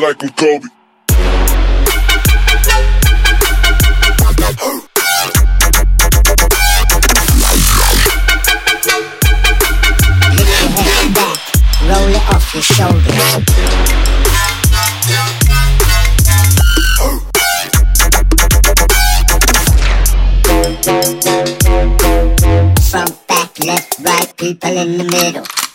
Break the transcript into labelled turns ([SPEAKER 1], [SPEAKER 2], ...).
[SPEAKER 1] Like I'm Kobe.
[SPEAKER 2] roll it off your shoulders. Front, back, left, right, people in the middle.